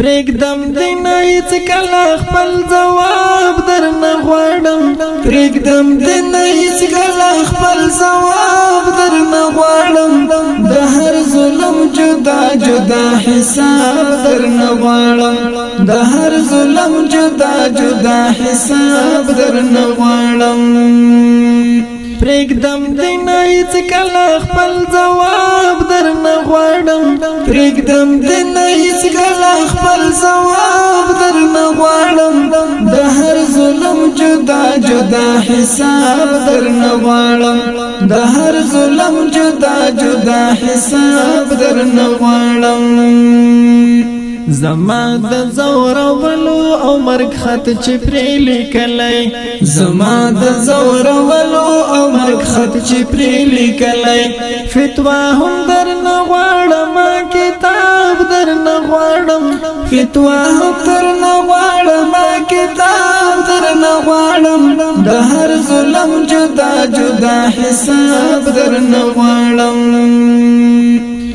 پریږدم دې نه هیڅ کله خپل جواب درنه غواړم پریږدم دې نه هیڅ کله خپل جواب درنه غواړم د هر ظلم جدا جدا حساب درنه غواړم د هر ظلم جدا جدا حساب درنه غواړم پرېږدم دی نه هېڅ کله خپل ځواب در نه غواړم پرېږدم دی نه هېڅ کله خپل ځواب در نه غواړم د هر ظلم جدا جدا حساب در نه غواړم د هر ظلم جدا جدا حساب در نه غواړم زما د زور ولو او مرګ خط چې پرې لیکلای زما د زور ولو او مرګ خط چې پرې لیکلای فتوا هم در نه غواړم کتاب در نه غواړم فتوا هم در غواړم د هر ظلم جدا جدا حساب درنه غواړم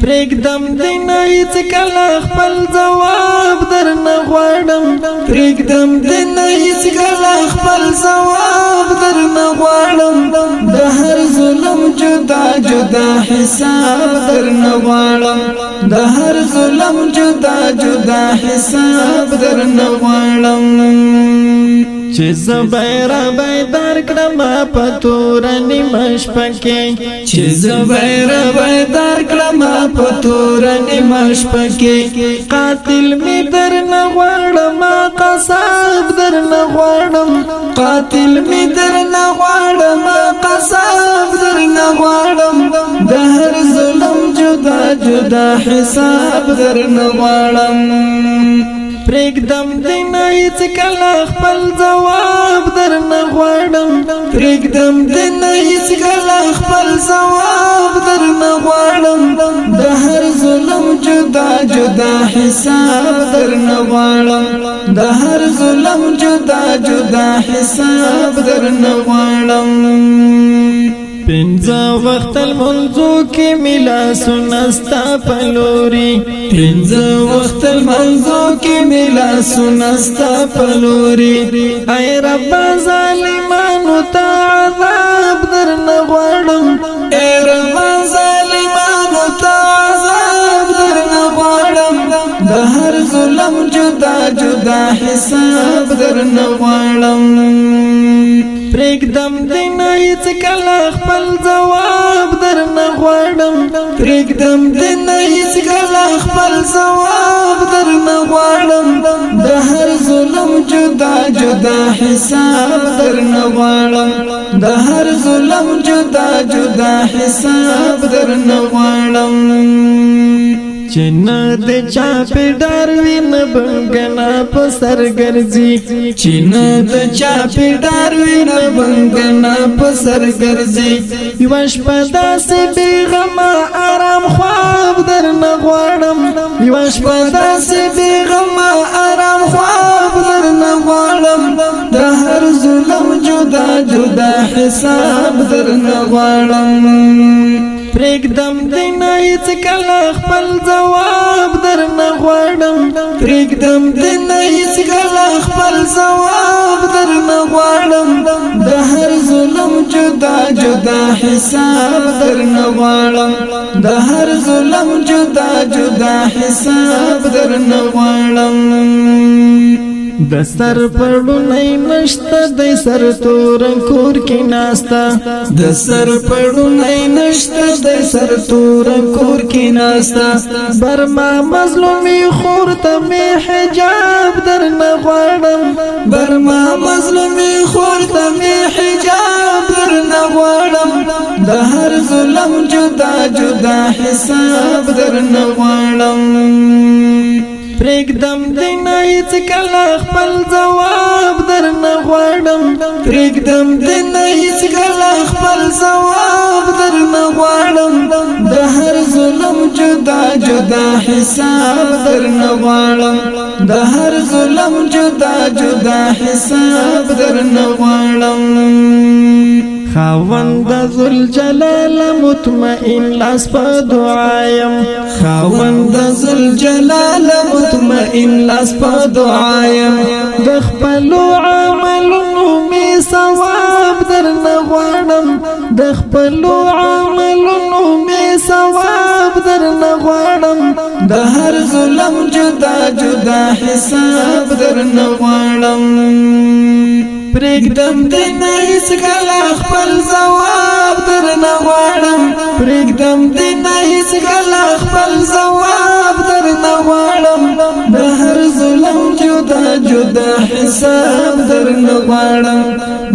پرېږدم دی نه هیڅ کله خپل ځواب درنه غواړم پرېږدم دی نه هیڅ کله خپل ځواب درنه غواړم د هر ظلم جدا جدا حساب درنه غواړم د هر ظلم جدا جدا حساب درنه غواړم چې زبې را بیدار کړم په تور نیمش پکې چې زبای را بیدار کړم په تور نیمش پکې قاتل می در نه غواړم قصاب در نه غواړم قاتل می در نه غواړم قصاب در نه غواړم د هر ظلم جدا جدا حساب در نه غواړم پرېږدم دی نه هیڅ کله خپل ځواب در نه غواړم پرېږدم دی نه هیڅ کله خپل ځواب در نه غواړم د هر ظلم جدا جدا حساب در نه غواړم د هر ظلم جدا جدا حساب در نه غواړم پنځه وخت المنځو کې ملا سنستا پلوري پنځه وخت المنځو کې ملا سنستا پلوري اے رب ظالمانو ته عذاب درنه غواړم اے رب ظالمانو ته عذاب درنه غواړم د هر ظلم جدا جدا حساب درنه غواړم پرېږدم دی نه هېڅ کله خپل ځواب در نه غواړم پرېږدم دی نه هېڅ کله خپل ځواب در نه غواړم د هر ظلم جدا جدا حساب در نه غواړم د هر ظلم جدا جدا حساب در نه غواړم چې نه د چا په ډار وین بنګنا په سر ګرځي چې نه د چا په ډار وین بنګنا په سر ګرځي یو شپه داسې بي غما آرام خواب در نه غواړم یو شپه داسې بي غما آرام خواب در نه غواړم د هر ظلم جدا جدا حساب در نه غواړم پرېږدم دی نه هېڅ کله خپل ځواب در نه غواړم پرېږدم دی نه هېڅ کله خپل ځواب در نه غواړم د هر ظلم جدا جدا حساب در نه غواړم د هر ظلم جدا جدا حساب در نه غواړم د سر پړونی نشته د سر تور کور کې ناستا د سر پړونی نشته د سر تور کور کې ناستا برما مظلومي خور ته می حجاب در نه غواړم برما مظلومي خور ته می حجاب در نه غواړم د هر ظلم جدا جدا حساب در نه غواړم پرېږدم دی نه هېڅ کله خپل ځواب درنه غواړم پرېږدم دی نه هېڅ کله خپل ځواب درنه غواړم د هر ظلم جدا جدا حساب درنه غواړم د هر ظلم جدا جدا حساب درنه غواړم خاوند ذل جلال مطمئن لاس په دعایم خاوند ذل جلال مطمئن لاس په دعایم د خپل عملونو می ثواب درنه غواړم د خپل عملونو می ثواب درنه غواړم د هر ظلم جدا جدا حساب درنه غواړم پرېږدم دې نه هیڅکله خپل ځواب درنه غواړم پرېږدم دې نه هیڅکله خپل ځواب درنه غواړم د هر ظلم جدا جدا حساب درنه غواړم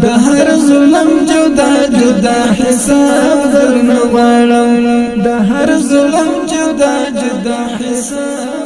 د هر ظلم جدا جدا حساب درنه غواړم د هر ظلم جدا جدا حساب